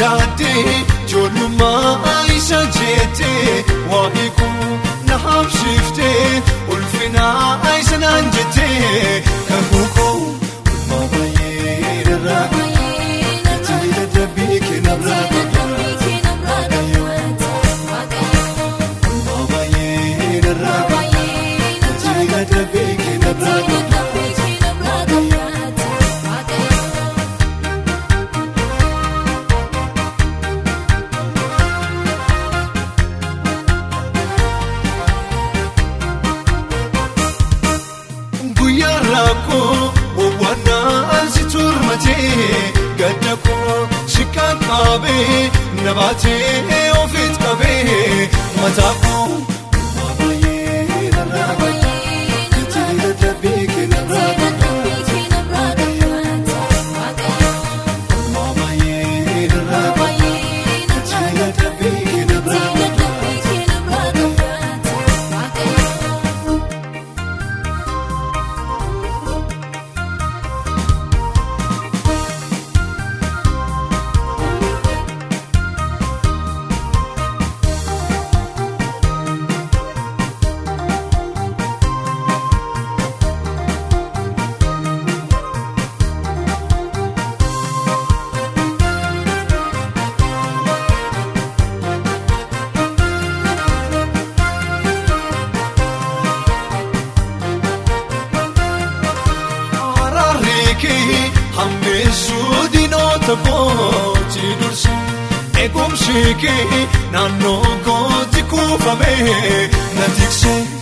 taatee joolummaa isa jettee waa'ee kun na habsiiftee ulfinaa isa naan jettee. koo obwannaan si turmatee gadda koo si kan qaabee nabaatee ofiit qabee mataa. eegumsi kee naannoo kootti